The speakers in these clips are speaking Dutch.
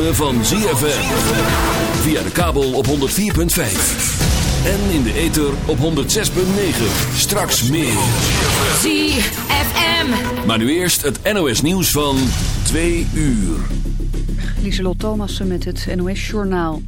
ritme van ZFM. Via de kabel op 104.5. En in de ether op 106.9. Straks meer. ZFM. Maar nu eerst het NOS nieuws van 2 uur. Lieselot Thomassen met het NOS-journaal.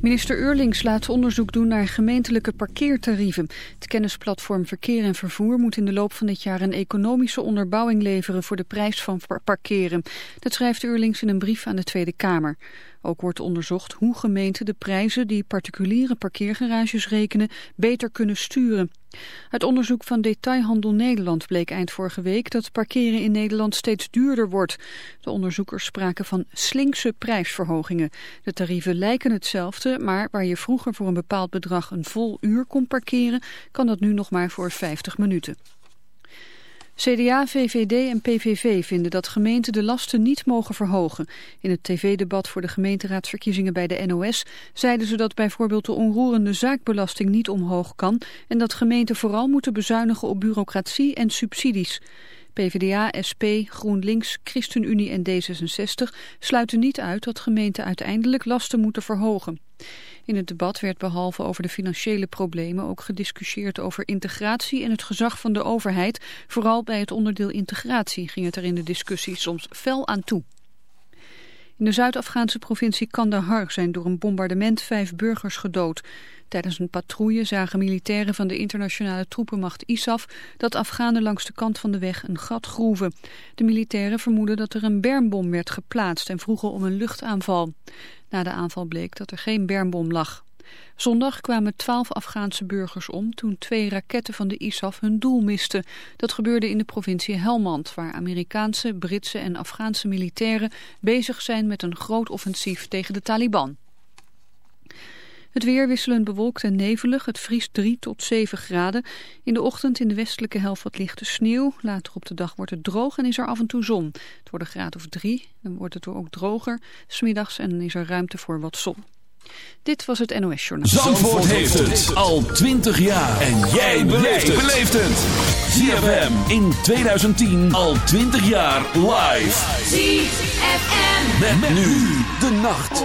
Minister Eurlings laat onderzoek doen naar gemeentelijke parkeertarieven. Kennisplatform Verkeer en Vervoer moet in de loop van dit jaar een economische onderbouwing leveren voor de prijs van parkeren. Dat schrijft Eurlings in een brief aan de Tweede Kamer. Ook wordt onderzocht hoe gemeenten de prijzen die particuliere parkeergarages rekenen beter kunnen sturen. Uit onderzoek van Detailhandel Nederland bleek eind vorige week dat parkeren in Nederland steeds duurder wordt. De onderzoekers spraken van slinkse prijsverhogingen. De tarieven lijken hetzelfde, maar waar je vroeger voor een bepaald bedrag een vol uur kon parkeren, kan dat nu nog maar voor 50 minuten. CDA, VVD en PVV vinden dat gemeenten de lasten niet mogen verhogen. In het tv-debat voor de gemeenteraadsverkiezingen bij de NOS zeiden ze dat bijvoorbeeld de onroerende zaakbelasting niet omhoog kan en dat gemeenten vooral moeten bezuinigen op bureaucratie en subsidies. PvdA, SP, GroenLinks, ChristenUnie en D66 sluiten niet uit dat gemeenten uiteindelijk lasten moeten verhogen. In het debat werd behalve over de financiële problemen ook gediscussieerd over integratie en het gezag van de overheid. Vooral bij het onderdeel integratie ging het er in de discussie soms fel aan toe. In de Zuid-Afghaanse provincie Kandahar zijn door een bombardement vijf burgers gedood. Tijdens een patrouille zagen militairen van de internationale troepenmacht ISAF dat Afghanen langs de kant van de weg een gat groeven. De militairen vermoeden dat er een bermbom werd geplaatst en vroegen om een luchtaanval. Na de aanval bleek dat er geen bermbom lag. Zondag kwamen twaalf Afghaanse burgers om toen twee raketten van de ISAF hun doel misten. Dat gebeurde in de provincie Helmand, waar Amerikaanse, Britse en Afghaanse militairen bezig zijn met een groot offensief tegen de Taliban. Het weer wisselend bewolkt en nevelig. Het vriest 3 tot 7 graden. In de ochtend in de westelijke helft wat lichte sneeuw. Later op de dag wordt het droog en is er af en toe zon. Het wordt een graad of 3. Dan wordt het ook droger. Smiddags en dan is er ruimte voor wat zon. Dit was het NOS Journaal. Zandvoort heeft het al 20 jaar. En jij beleeft het. ZFM in 2010 al 20 jaar live. ZFM. Met, nu de nacht.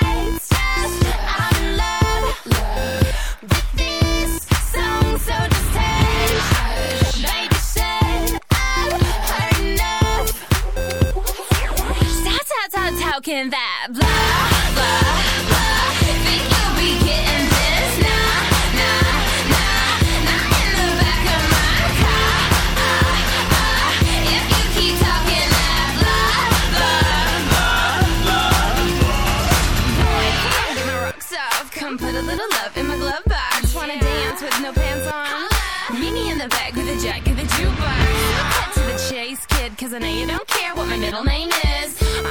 Cut to dance with no pants on? Mini in the bag with a jacket and a tuba get to the chase, kid, cause I know you don't care what my middle name is.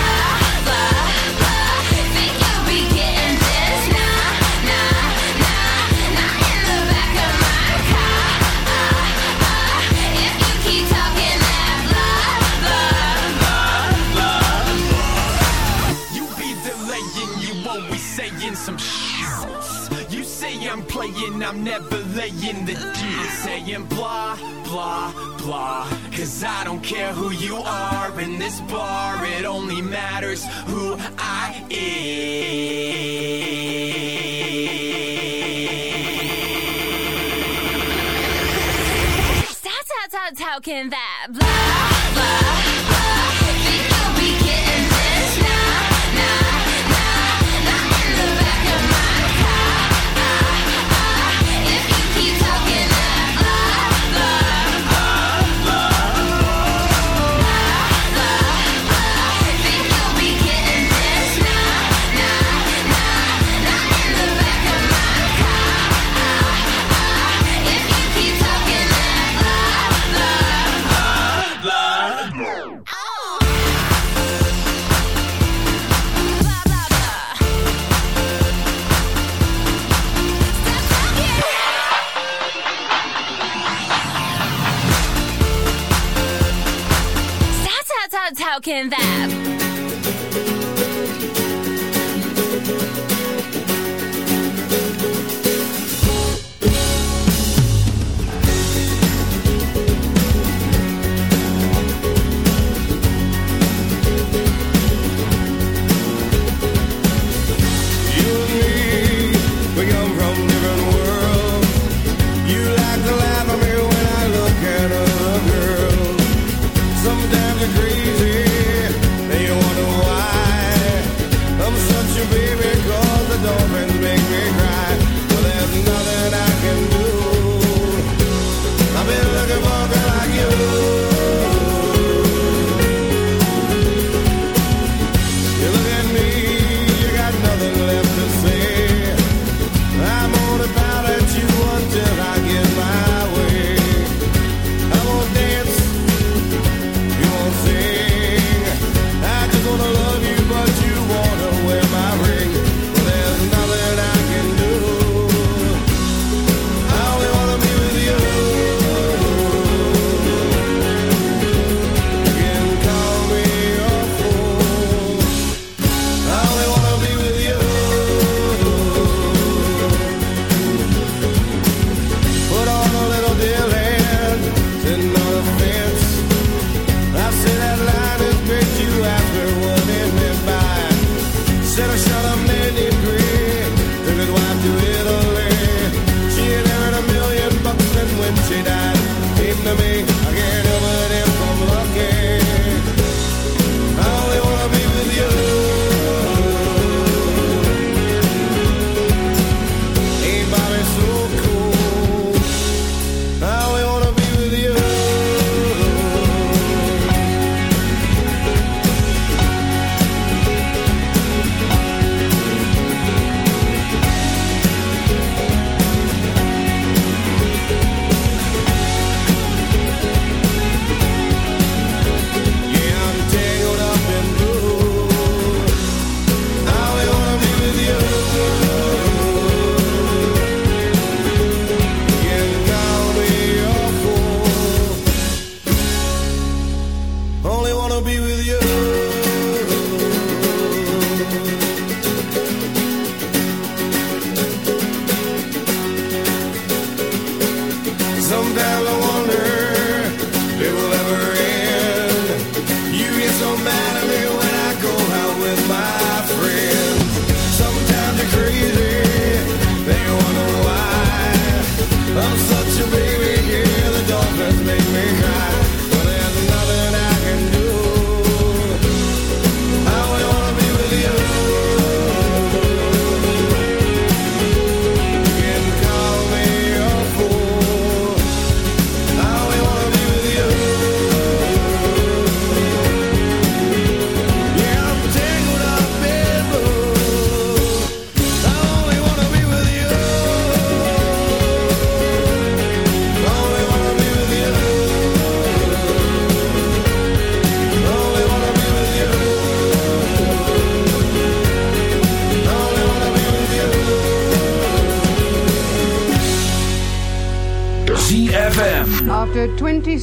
I'm playing, I'm never laying the deal. Saying blah, blah, blah. Cause I don't care who you are in this bar, it only matters who I am. Stop talking that blah, can vibe.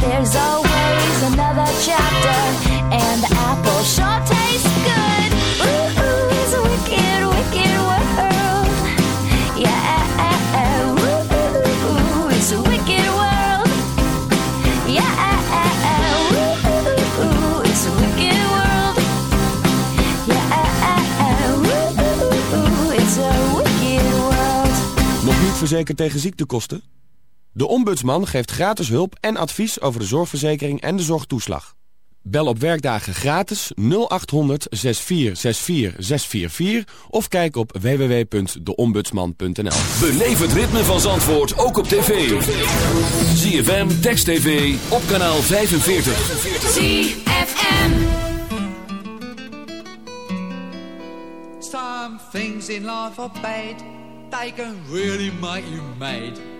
there's always another chapter, and the apple sure tastes good. Ooh, ooh, it's a wicked, wicked world. Yeah, ooh, ooh, it's a wicked world. Yeah, ooh, ooh, it's a wicked world. Yeah, ooh, ooh, it's a wicked world. Nog niet verzekerd tegen ziektekosten? De Ombudsman geeft gratis hulp en advies over de zorgverzekering en de zorgtoeslag. Bel op werkdagen gratis 0800 6464 644 of kijk op www.deombudsman.nl. Beleef het ritme van Zandvoort ook op tv. ZFM, Text TV, op kanaal 45. ZFM. Some things in life are bad, they can really make you mad.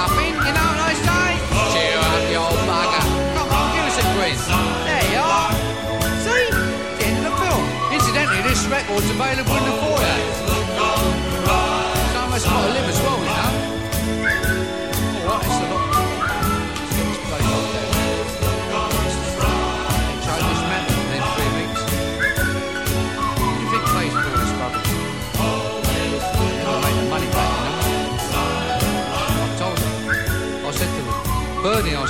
Nothing, you know what I say? Oh. Cheer up, you old bugger. Come on, give us a grin. There you are. See? The end of the film. Incidentally, this record's available in the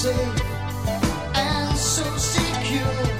safe and so secure.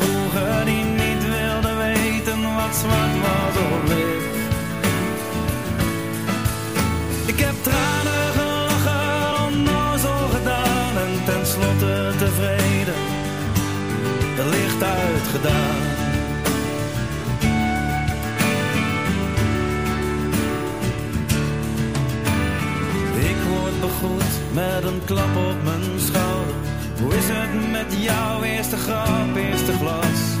zwart was wit. Ik heb tranen gelachen, onnozel gedaan en tenslotte tevreden, het licht uitgedaan. Ik word begroet met een klap op mijn schouder. Hoe is het met jouw eerste grap, eerste glas?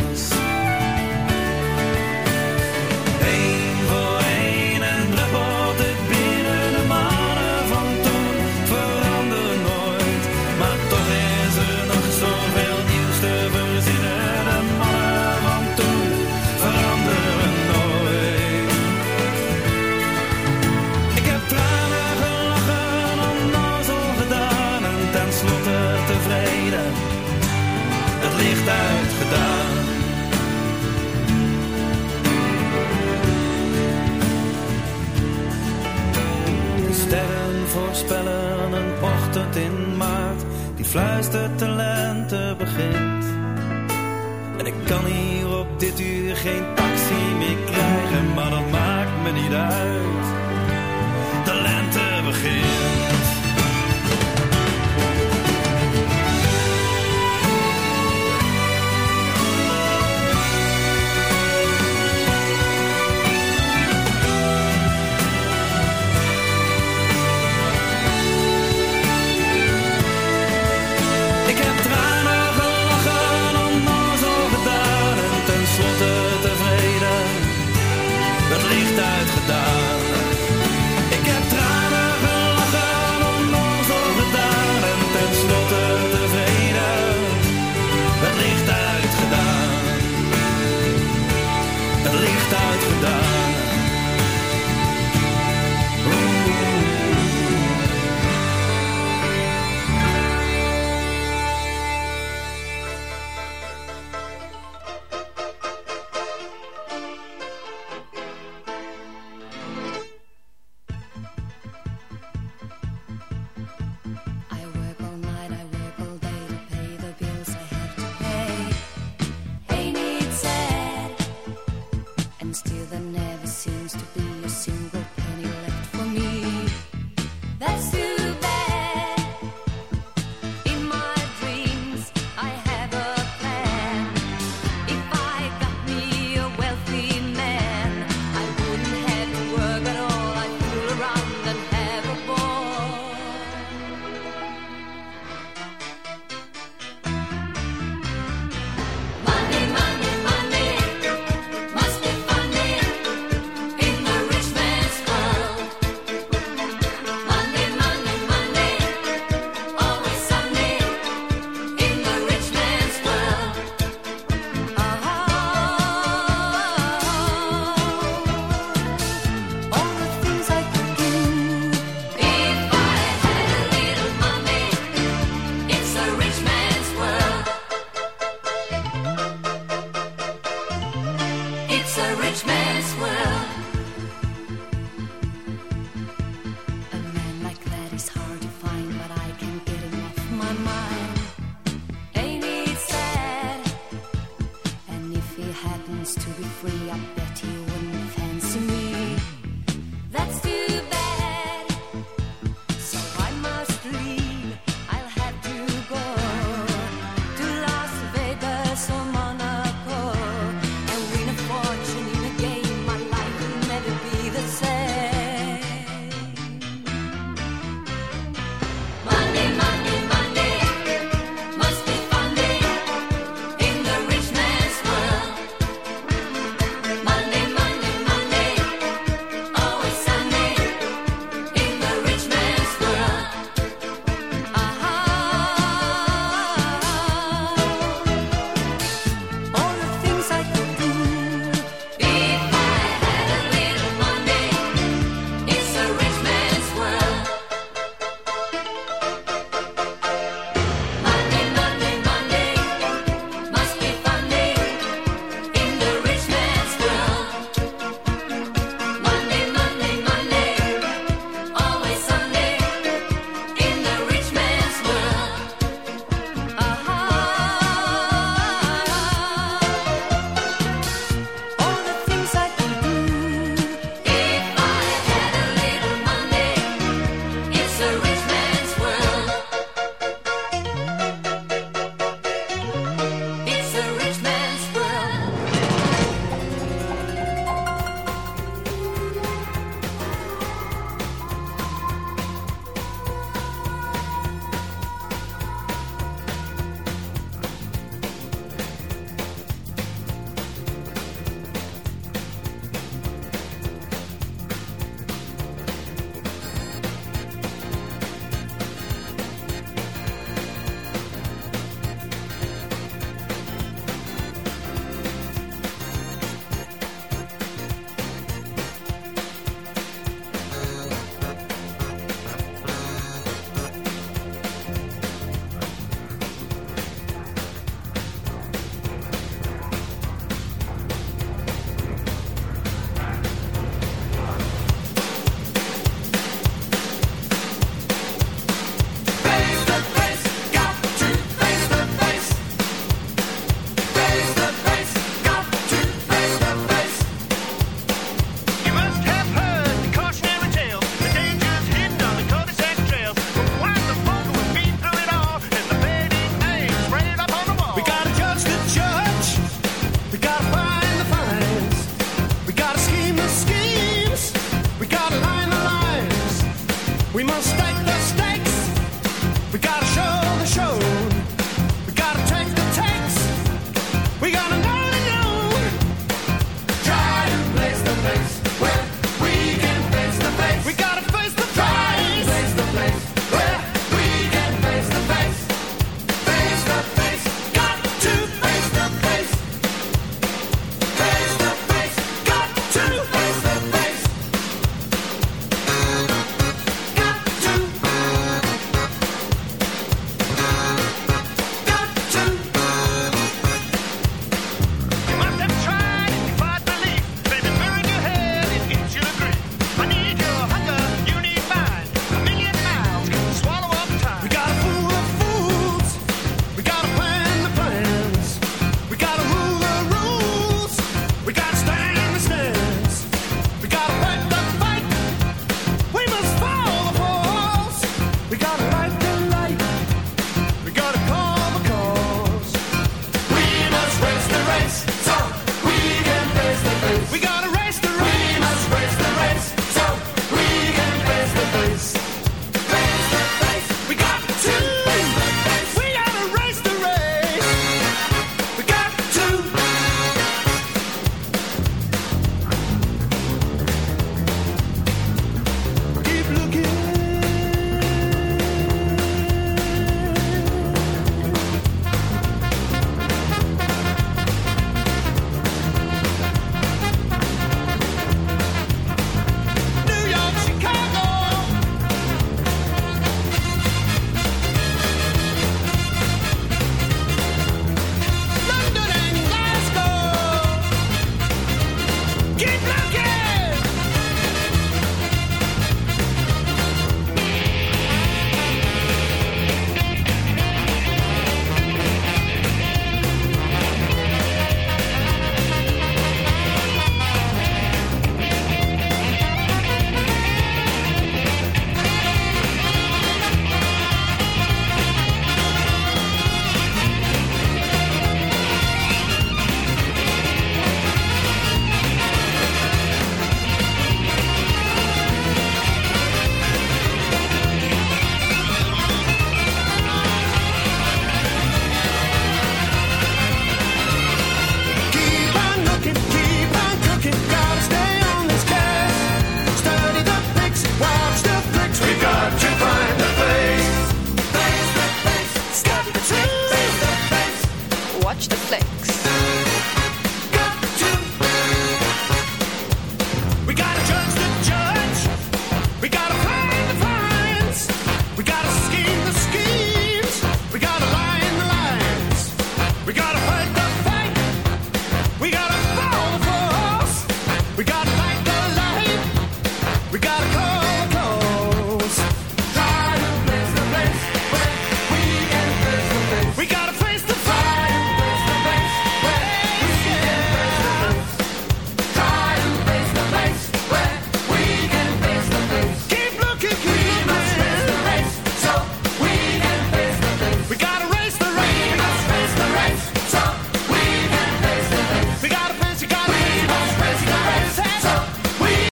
Licht uitgedaan. De sterren voorspellen een ochtend in maart die fluistert de lente begint. En ik kan hier op dit uur geen licht uitgedaan.